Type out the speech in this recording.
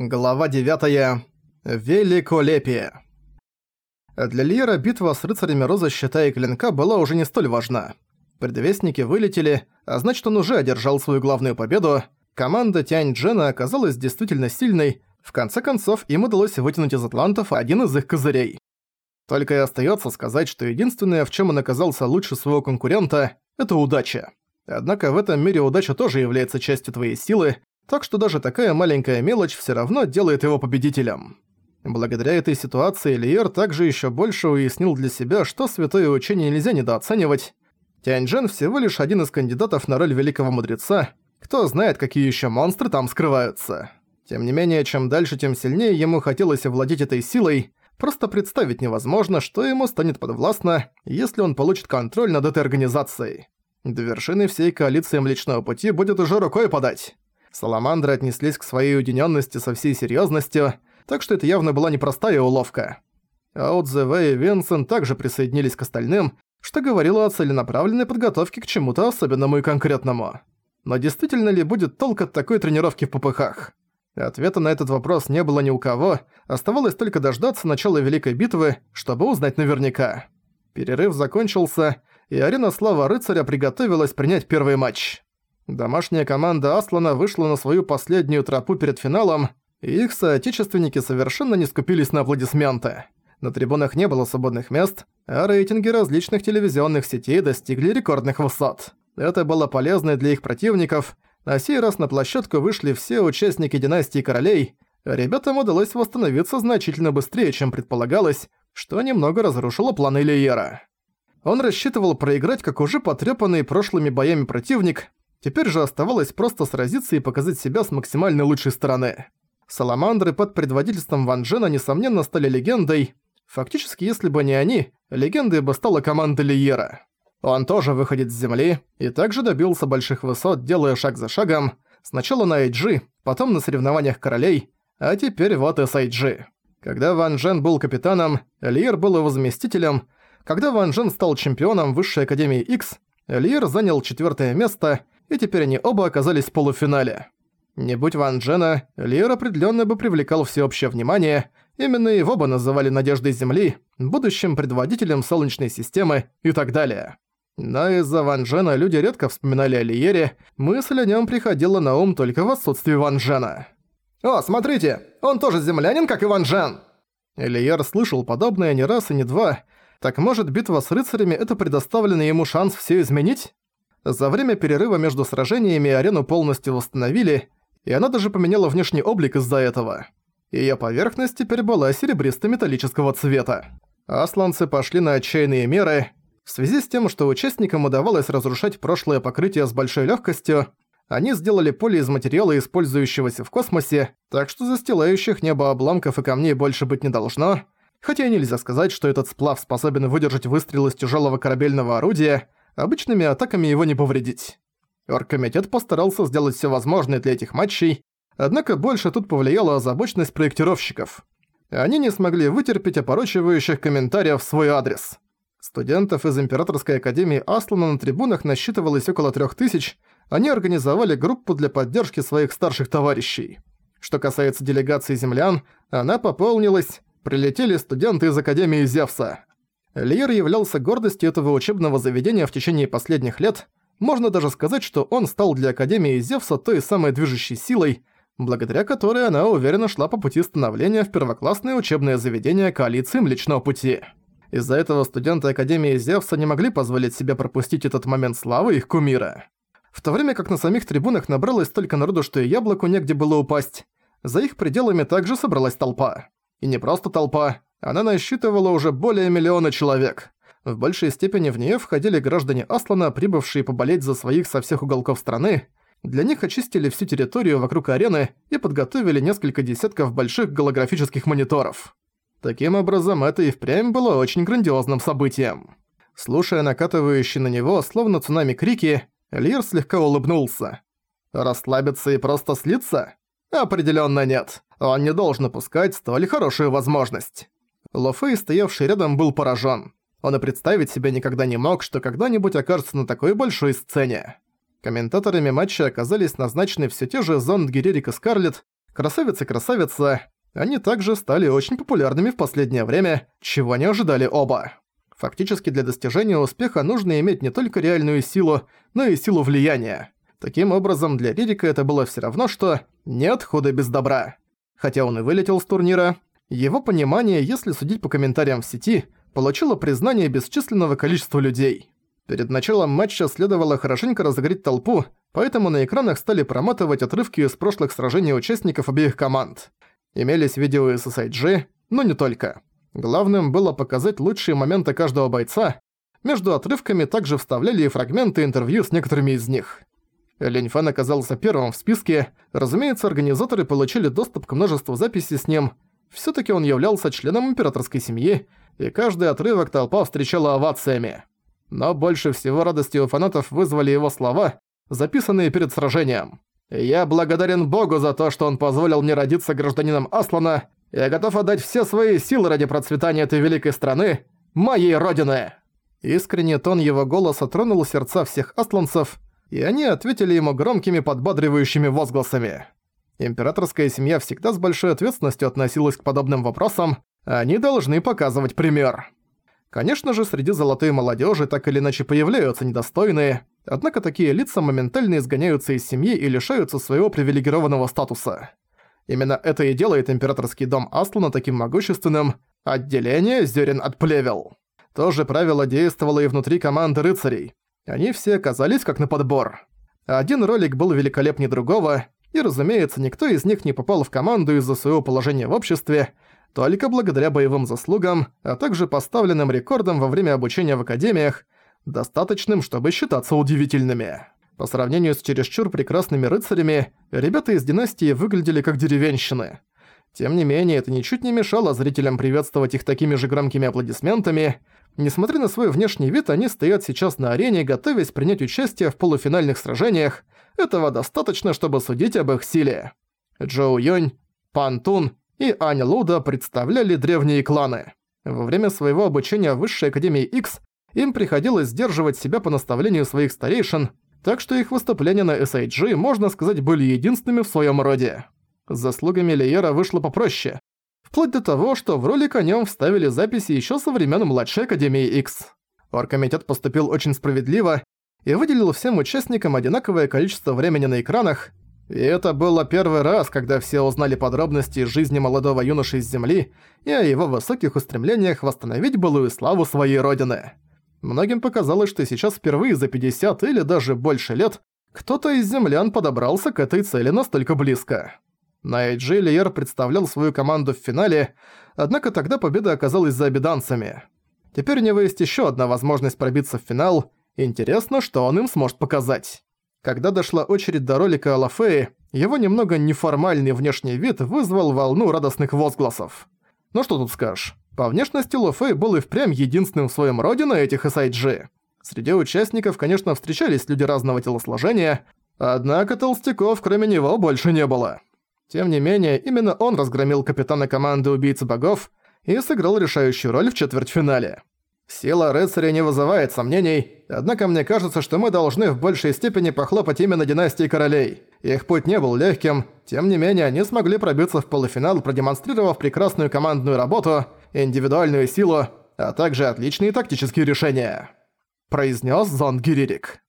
Глава 9. Великолепие. Для Лиера битва с рыцарями Розы Щита и Клинка была уже не столь важна. Предвестники вылетели, а значит он уже одержал свою главную победу. Команда Тянь Джена оказалась действительно сильной, в конце концов им удалось вытянуть из атлантов один из их козырей. Только и остается сказать, что единственное, в чем он оказался лучше своего конкурента, это удача. Однако в этом мире удача тоже является частью твоей силы, так что даже такая маленькая мелочь всё равно делает его победителем. Благодаря этой ситуации Лиер также ещё больше уяснил для себя, что святое учение нельзя недооценивать. Тяньчжэн всего лишь один из кандидатов на роль великого мудреца, кто знает, какие ещё монстры там скрываются. Тем не менее, чем дальше, тем сильнее ему хотелось овладеть этой силой, просто представить невозможно, что ему станет подвластно, если он получит контроль над этой организацией. До вершины всей коалиции Млечного Пути будет уже рукой подать. Саламандры отнеслись к своей уединенности со всей серьезностью, так что это явно была непростая уловка. Аудзе и Винсент также присоединились к остальным, что говорило о целенаправленной подготовке к чему-то особенному и конкретному. Но действительно ли будет толк от такой тренировки в ППХах? Ответа на этот вопрос не было ни у кого, оставалось только дождаться начала Великой Битвы, чтобы узнать наверняка. Перерыв закончился, и Арена Слава Рыцаря приготовилась принять первый матч. Домашняя команда Аслана вышла на свою последнюю тропу перед финалом, и их соотечественники совершенно не скупились на аплодисменты. На трибунах не было свободных мест, а рейтинги различных телевизионных сетей достигли рекордных высот. Это было полезно для их противников. На сей раз на площадку вышли все участники династии королей. Ребятам удалось восстановиться значительно быстрее, чем предполагалось, что немного разрушило планы Лиера. Он рассчитывал проиграть как уже потрепанный прошлыми боями противник, Теперь же оставалось просто сразиться и показать себя с максимально лучшей стороны. Саламандры под предводительством Ван Джена несомненно стали легендой. Фактически, если бы не они, легендой бы стала команда Лиера. Он тоже выходит с земли и также добился больших высот, делая шаг за шагом. Сначала на IG, потом на соревнованиях королей, а теперь вот SIG. Когда Ван Джен был капитаном, Лиер был его заместителем. Когда Ван Джен стал чемпионом Высшей Академии X, Лиер занял четвертое место – и теперь они оба оказались в полуфинале. Не будь Ван Джена, Лиер определенно бы привлекал всеобщее внимание, именно его бы называли «надеждой Земли», будущим предводителем Солнечной системы и так далее. Но из-за Ван Джена люди редко вспоминали о Лиере, мысль о нем приходила на ум только в отсутствии Ван Джена. «О, смотрите, он тоже землянин, как и Ван Джен!» Лиер слышал подобное не раз и не два, так может битва с рыцарями – это предоставленный ему шанс все изменить? За время перерыва между сражениями арену полностью восстановили, и она даже поменяла внешний облик из-за этого. Её поверхность теперь была серебристо-металлического цвета. Асланцы пошли на отчаянные меры. В связи с тем, что участникам удавалось разрушать прошлое покрытие с большой легкостью, они сделали поле из материала, использующегося в космосе, так что застилающих небо обломков и камней больше быть не должно, хотя нельзя сказать, что этот сплав способен выдержать выстрел из тяжелого корабельного орудия, обычными атаками его не повредить. Оргкомитет постарался сделать все возможное для этих матчей, однако больше тут повлияла озабоченность проектировщиков. Они не смогли вытерпеть опорочивающих комментариев в свой адрес. Студентов из Императорской Академии Аслана на трибунах насчитывалось около трех тысяч, они организовали группу для поддержки своих старших товарищей. Что касается делегации землян, она пополнилась, прилетели студенты из Академии Зевса. Лиер являлся гордостью этого учебного заведения в течение последних лет, можно даже сказать, что он стал для Академии Зевса той самой движущей силой, благодаря которой она уверенно шла по пути становления в первоклассное учебное заведение коалиции Млечного Пути. Из-за этого студенты Академии Зевса не могли позволить себе пропустить этот момент славы их кумира. В то время как на самих трибунах набралось столько народу, что и яблоку негде было упасть, за их пределами также собралась толпа. И не просто толпа, она насчитывала уже более миллиона человек. В большей степени в нее входили граждане Аслана, прибывшие поболеть за своих со всех уголков страны. Для них очистили всю территорию вокруг арены и подготовили несколько десятков больших голографических мониторов. Таким образом, это и впрямь было очень грандиозным событием. Слушая накатывающие на него, словно цунами крики, Лир слегка улыбнулся. Расслабиться и просто слиться? Определенно нет. Он не должен упускать столь хорошую возможность. Ло Фэй, стоявший рядом, был поражен. Он и представить себе никогда не мог, что когда-нибудь окажется на такой большой сцене. Комментаторами матча оказались назначены все те же Зонд Герерик и Скарлетт, Красавица-красавица, они также стали очень популярными в последнее время, чего не ожидали оба. Фактически для достижения успеха нужно иметь не только реальную силу, но и силу влияния. Таким образом, для Ририка это было все равно, что «нет худа без добра». Хотя он и вылетел с турнира, его понимание, если судить по комментариям в сети, получило признание бесчисленного количества людей. Перед началом матча следовало хорошенько разогреть толпу, поэтому на экранах стали проматывать отрывки из прошлых сражений участников обеих команд. Имелись видео из SIG, но не только. Главным было показать лучшие моменты каждого бойца. Между отрывками также вставляли и фрагменты интервью с некоторыми из них. Линь Фэн оказался первым в списке. Разумеется, организаторы получили доступ к множеству записей с ним. Всё-таки он являлся членом императорской семьи, и каждый отрывок толпа встречала овациями. Но больше всего радости у фанатов вызвали его слова, записанные перед сражением. «Я благодарен Богу за то, что он позволил мне родиться гражданином Аслана я готов отдать все свои силы ради процветания этой великой страны, моей родины!» Искренне тон его голоса тронул сердца всех асланцев, и они ответили ему громкими подбадривающими возгласами. Императорская семья всегда с большой ответственностью относилась к подобным вопросам, они должны показывать пример. Конечно же, среди золотой молодежи так или иначе появляются недостойные, однако такие лица моментально изгоняются из семьи и лишаются своего привилегированного статуса. Именно это и делает императорский дом Аслана таким могущественным – отделение зерен от плевел. То же правило действовало и внутри команды рыцарей. Они все оказались как на подбор. Один ролик был великолепнее другого, и, разумеется, никто из них не попал в команду из-за своего положения в обществе, только благодаря боевым заслугам, а также поставленным рекордам во время обучения в академиях, достаточным, чтобы считаться удивительными. По сравнению с чересчур прекрасными рыцарями, ребята из династии выглядели как деревенщины. Тем не менее, это ничуть не мешало зрителям приветствовать их такими же громкими аплодисментами. Несмотря на свой внешний вид, они стоят сейчас на арене, готовясь принять участие в полуфинальных сражениях. Этого достаточно, чтобы судить об их силе. Джоу Йонь, Пан Тун и Ань Луда представляли древние кланы. Во время своего обучения в Высшей Академии X им приходилось сдерживать себя по наставлению своих старейшин, так что их выступления на SIG, можно сказать, были единственными в своем роде. С заслугами Лиера вышло попроще. Вплоть до того, что в ролик о нем вставили записи еще со времен младшей Академии X. Оргкомитет поступил очень справедливо и выделил всем участникам одинаковое количество времени на экранах, и это было первый раз, когда все узнали подробности из жизни молодого юноши из Земли и о его высоких устремлениях восстановить былую славу своей родины. Многим показалось, что сейчас впервые за 50 или даже больше лет кто-то из землян подобрался к этой цели настолько близко. На Эйджи Лиер представлял свою команду в финале, однако тогда победа оказалась за обиданцами. Теперь у него есть еще одна возможность пробиться в финал, интересно, что он им сможет показать. Когда дошла очередь до ролика о Лафее, его немного неформальный внешний вид вызвал волну радостных возгласов. Ну что тут скажешь? По внешности Ло Фэй был и впрямь единственным в своем роде на этих SIG. Среди участников, конечно, встречались люди разного телосложения, однако толстяков кроме него больше не было. Тем не менее, именно он разгромил капитана команды убийцы богов и сыграл решающую роль в четвертьфинале. Сила рыцаря не вызывает сомнений, однако мне кажется, что мы должны в большей степени похлопать именно династии королей. Их путь не был легким, тем не менее они смогли пробиться в полуфинал, продемонстрировав прекрасную командную работу – индивидуальную силу, а также отличные тактические решения», – произнес Зон Гиририк.